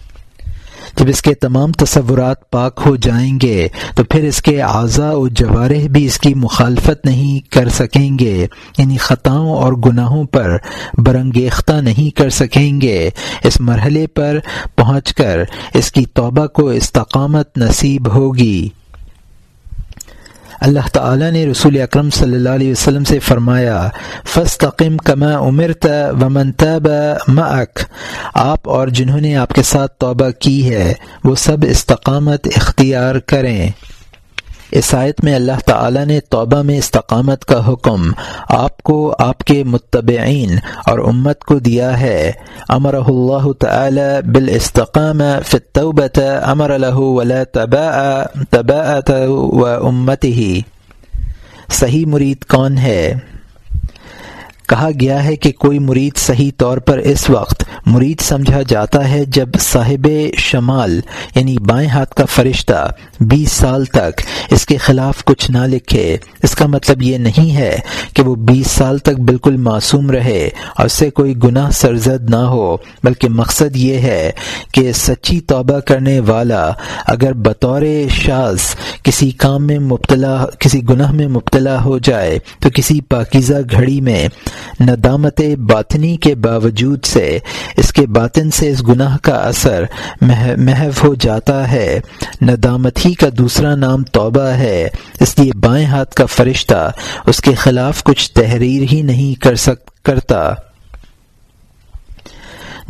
جب اس کے تمام تصورات پاک ہو جائیں گے، تو پھر اس کے اعضاء و جوارح بھی اس کی مخالفت نہیں کر سکیں گے۔ یعنی خطاؤں اور گناہوں پر برنگیختہ نہیں کر سکیں گے۔ اس مرحلے پر پہنچ کر اس کی توبہ کو استقامت نصیب ہوگی۔ اللہ تعالی نے رسول اکرم صلی اللہ علیہ وسلم سے فرمایا فستقم کما عمرت ومن تاب معک۔ آپ اور جنہوں نے آپ کے ساتھ توبہ کی ہے، وہ سب استقامت اختیار کریں۔ اس آیت میں اللہ تعالی نے توبہ میں استقامت کا حکم آپ کو آپ کے متبعین اور امت کو دیا ہے۔ امر اللہ تعالی بالاستقام فی التوبت امر له ولا تباءت و امته صحیح مرید کون ہے؟ کہا گیا ہے کہ کوئی مرید صحیح طور پر اس وقت مرید سمجھا جاتا ہے جب صاحب شمال یعنی بائیں ہاتھ کا فرشتہ، بیس سال تک اس کے خلاف کچھ نہ لکھے۔ اس کا مطلب یہ نہیں ہے کہ وہ بیس سال تک بالکل معصوم رہے اور اس سے کوئی گناہ سرزد نہ ہو، بلکہ مقصد یہ ہے کہ سچی توبہ کرنے والا اگر بطور شاز کسی کام میں مبتلا، کسی گناہ میں مبتلا ہو جائے تو کسی پاکیزہ گھڑی میں ندامت باطنی کے باوجود سے اس کے باطن سے اس گناہ کا اثر محو ہو جاتا ہے۔ ندامت ہی کا دوسرا نام توبہ ہے۔ اس لیے بائیں ہاتھ کا فرشتہ اس کے خلاف کچھ تحریر ہی نہیں کر سک، کرتا۔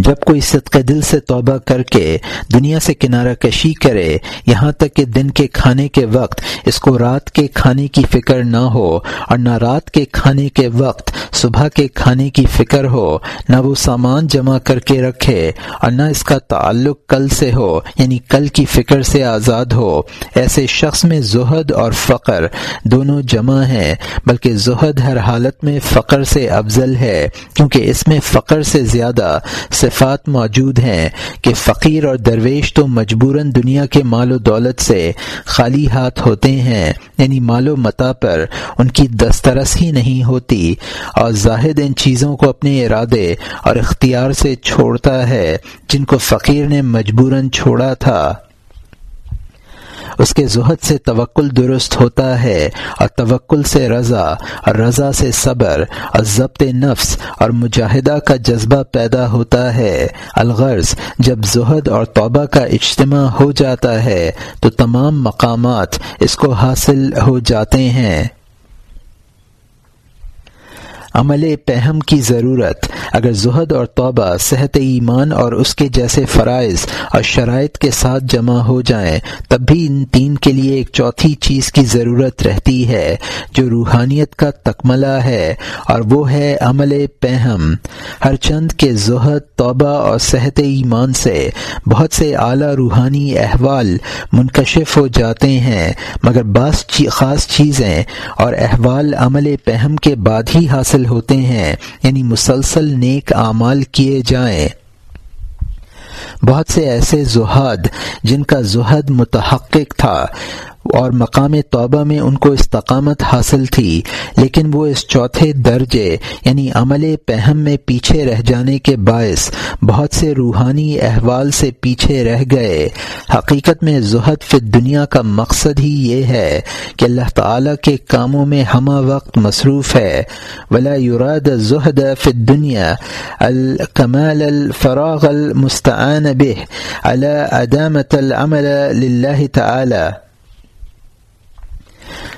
جب کوئی صدقہ دل سے توبہ کر کے دنیا سے کنارہ کشی کرے، یہاں تک کہ دن کے کھانے کے وقت اس کو رات کے کھانے کی فکر نہ ہو اور نہ رات کے کھانے کے وقت صبح کے کھانے کی فکر ہو، نہ وہ سامان جمع کر کے رکھے اور نہ اس کا تعلق کل سے ہو یعنی کل کی فکر سے آزاد ہو۔ ایسے شخص میں زہد اور فقر دونوں جمع ہیں، بلکہ زہد ہر حالت میں فقر سے افضل ہے، کیونکہ اس میں فقر سے زیادہ صفات موجود ہیں کہ فقیر اور درویش تو مجبوراً دنیا کے مال و دولت سے خالی ہاتھ ہوتے ہیں یعنی مال و متا پر ان کی دسترس ہی نہیں ہوتی اور زاہد ان چیزوں کو اپنے ارادے اور اختیار سے چھوڑتا ہے جن کو فقیر نے مجبوراً چھوڑا تھا۔ اس کے زہد سے توکل درست ہوتا ہے، اور توکل سے رضا، اور رضا سے صبر، اور ضبط نفس، اور مجاہدہ کا جذبہ پیدا ہوتا ہے۔ الغرض، جب زہد اور توبہ کا اجتماع ہو جاتا ہے، تو تمام مقامات اس کو حاصل ہو جاتے ہیں۔ عمل پہم کی ضرورت، اگر زہد اور توبہ، صحت ایمان اور اس کے جیسے فرائض اور شرائط کے ساتھ جمع ہو جائیں، تب بھی ان تین کے لیے ایک چوتھی چیز کی ضرورت رہتی ہے، جو روحانیت کا تکملہ ہے، اور وہ ہے عمل پہم۔ ہر چند کے زہد، توبہ اور صحت ایمان سے بہت سے اعلیٰ روحانی احوال منکشف ہو جاتے ہیں، مگر بعض خاص چیزیں اور احوال عمل پہم کے بعد ہی حاصل حاصل ہوتے ہیں یعنی مسلسل نیک اعمال کیے جائیں۔ بہت سے ایسے زہاد جن کا زہد متحقق تھا۔ اور مقام توبہ میں ان کو استقامت حاصل تھی، لیکن وہ اس چوتھے درجے یعنی عمل پہم میں پیچھے رہ جانے کے باعث بہت سے روحانی احوال سے پیچھے رہ گئے۔ حقیقت میں زہد فی دنیا کا مقصد ہی یہ ہے کہ اللہ تعالی کے کاموں میں ہمہ وقت مصروف ہے۔ ولا یوراد زہد فی دنیا الکمال الفراغ المستعان به على ادامت العمل للہ تعالی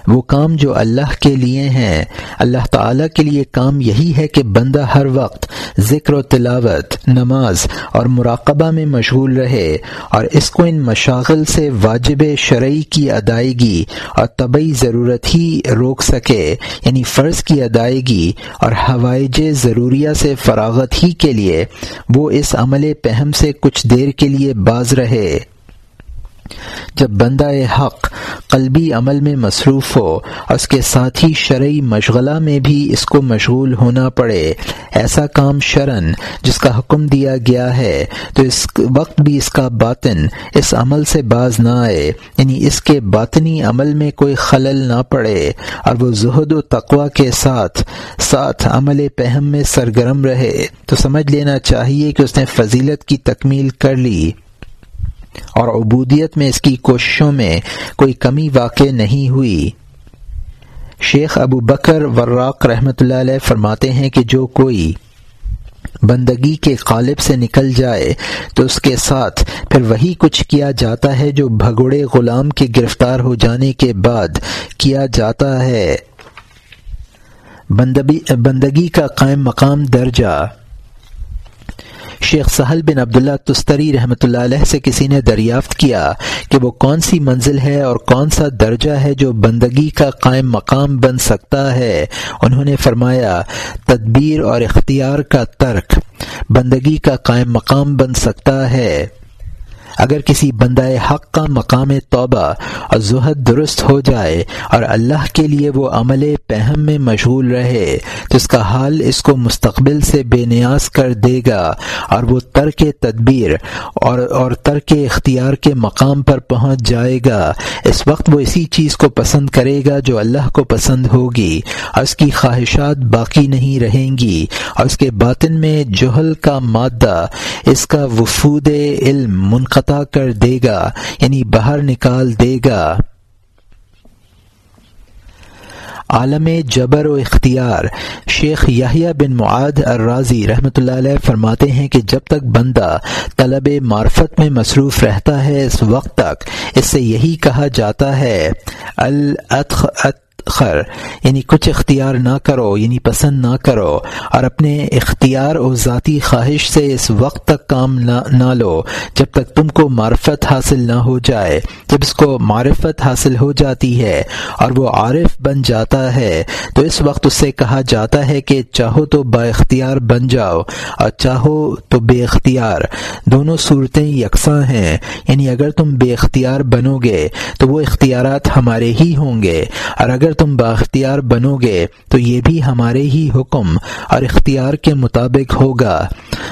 وہ کام جو اللہ کے لیے ہیں اللہ تعالیٰ کے لیے کام یہی ہے کہ بندہ ہر وقت ذکر و تلاوت، نماز اور مراقبہ میں مشغول رہے اور اس کو ان مشاغل سے واجب شرعی کی ادائیگی اور طبعی ضرورت ہی روک سکے یعنی فرض کی ادائیگی اور ہوائج ضروریہ سے فراغت ہی کے لیے وہ اس عمل پہم سے کچھ دیر کے لیے باز رہے۔ جب بندہ حق قلبی عمل میں مصروف ہو اور اس کے ساتھ ہی شرعی مشغلہ میں بھی اس کو مشغول ہونا پڑے۔ ایسا کام شرن جس کا حکم دیا گیا ہے، تو اس وقت بھی اس کا باطن اس عمل سے باز نہ آئے۔ یعنی اس کے باطنی عمل میں کوئی خلل نہ پڑے۔ اور وہ زہد و تقوا کے ساتھ ساتھ عمل پہم میں سرگرم رہے۔ تو سمجھ لینا چاہیے کہ اس نے فضیلت کی تکمیل کر لی۔ اور عبودیت میں اس کی کوششوں میں کوئی کمی واقع نہیں ہوئی۔ شیخ ابو بکر وراق رحمۃ اللہ علیہ فرماتے ہیں کہ جو کوئی بندگی کے قالب سے نکل جائے تو اس کے ساتھ پھر وہی کچھ کیا جاتا ہے جو بھگوڑے غلام کے گرفتار ہو جانے کے بعد کیا جاتا ہے۔ بندگی کا قائم مقام درجہ۔ شیخ سہل بن عبداللہ تستری رحمۃ اللہ علیہ سے کسی نے دریافت کیا کہ وہ کون سی منزل ہے اور کون سا درجہ ہے جو بندگی کا قائم مقام بن سکتا ہے؟ انہوں نے فرمایا، تدبیر اور اختیار کا ترک بندگی کا قائم مقام بن سکتا ہے۔ اگر کسی بندہ حق کا مقام توبہ اور زہد درست ہو جائے اور اللہ کے لیے وہ عمل پہم میں مشغول رہے، تو اس کا حال اس کو مستقبل سے بے نیاز کر دے گا اور وہ ترک تدبیر اور اور ترک اختیار کے مقام پر پہنچ جائے گا۔ اس وقت وہ اسی چیز کو پسند کرے گا جو اللہ کو پسند ہوگی اور اس کی خواہشات باقی نہیں رہیں گی اور اس کے باطن میں جوہل کا مادہ، اس کا وفود علم منقطع کر دے گا یعنی باہر نکال دے گا۔ عالم جبر و اختیار، شیخ یاہیا بن معاد الرازی رحمۃ اللہ علیہ فرماتے ہیں کہ جب تک بندہ طلب معرفت میں مصروف رہتا ہے، اس وقت تک، اس سے یہی کہا جاتا ہے خر یعنی کچھ اختیار نہ کرو یعنی پسند نہ کرو، اور اپنے اختیار اور ذاتی خواہش سے اس وقت تک کام نہ لو جب تک تم کو معرفت حاصل نہ ہو جائے، جب اس کو معرفت حاصل ہو جاتی ہے اور وہ عارف بن جاتا ہے، تو اس وقت اس سے کہا جاتا ہے کہ چاہو تو با اختیار بن جاؤ اور چاہو تو بے اختیار۔ دونوں صورتیں یکساں ہیں یعنی اگر تم بے اختیار بنو گے تو وہ اختیارات ہمارے ہی ہوں گے، اور اگر اگر تم باختیار بنو گے تو یہ بھی ہمارے ہی حکم اور اختیار کے مطابق ہوگا۔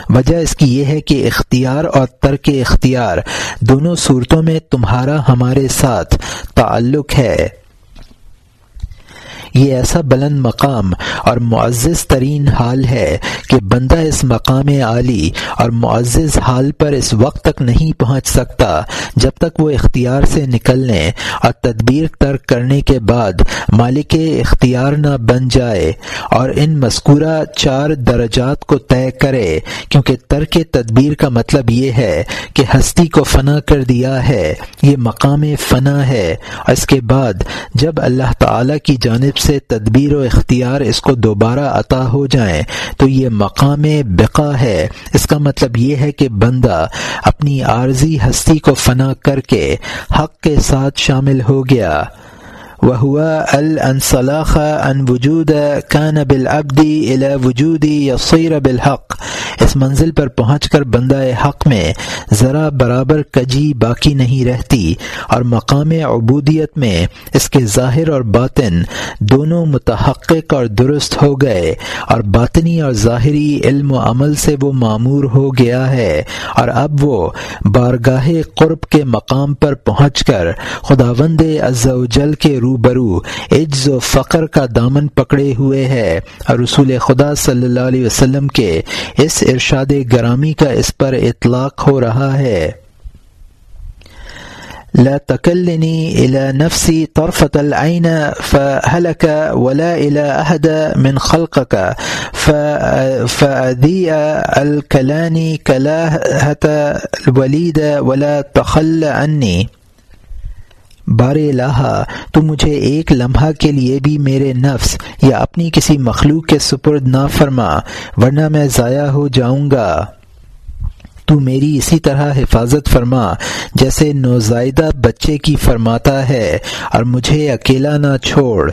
وجہ اس کی یہ ہے کہ اختیار اور ترک اختیار دونوں صورتوں میں تمہارا ہمارے ساتھ تعلق ہے۔ یہ ایسا بلند مقام اور معزز ترین حال ہے کہ بندہ اس مقام عالی اور معزز حال پر اس وقت تک نہیں پہنچ سکتا جب تک وہ اختیار سے نکلنے اور تدبیر ترک کرنے کے بعد مالک اختیار نہ بن جائے اور ان مذکورہ چار درجات کو طے کرے، کیونکہ ترک تدبیر کا مطلب یہ ہے کہ ہستی کو فنا کر دیا ہے، یہ مقام فنا ہے۔ اس کے بعد جب اللہ تعالی کی جانب سے تدبیر و اختیار اس کو دوبارہ عطا ہو جائیں، تو یہ مقام بقا ہے۔ اس کا مطلب یہ ہے کہ بندہ اپنی عارضی ہستی کو فنا کر کے حق کے ساتھ شامل ہو گیا۔ وهو الانسلاخ ان وجود كان بالعبد الى وجود يصير بالحق. اس منزل پر پہنچ کر بندہ حق میں ذرا برابر کجی باقی نہیں رہتی اور مقام عبودیت میں اس کے ظاہر اور باطن دونوں متحقق اور درست ہو گئے اور باطنی اور ظاہری علم و عمل سے وہ معمور ہو گیا ہے اور اب وہ بارگاہ قرب کے مقام پر پہنچ کر خداوند عز و جل کے روح روبرو، عجز و فقر کا دامن پکڑے ہوئے ہے۔ اور رسول خدا صلی اللہ علیہ وسلم کے اس ارشاد گرامی کا اس پر اطلاق ہو رہا ہے۔ لا تكلني إلى نفسي طرفة العين فهلك ولا إلى أحد من خلقك فأذيء الكلاني كلاهة الوليد ولا تخل عني بار الہ تو مجھے ایک لمحہ کے لیے بھی میرے نفس یا اپنی کسی مخلوق کے سپرد نہ فرما، ورنہ میں ضائع ہو جاؤں گا۔ تو میری اسی طرح حفاظت فرما، جیسے نوزائیدہ بچے کی فرماتا ہے، اور مجھے اکیلا نہ چھوڑ۔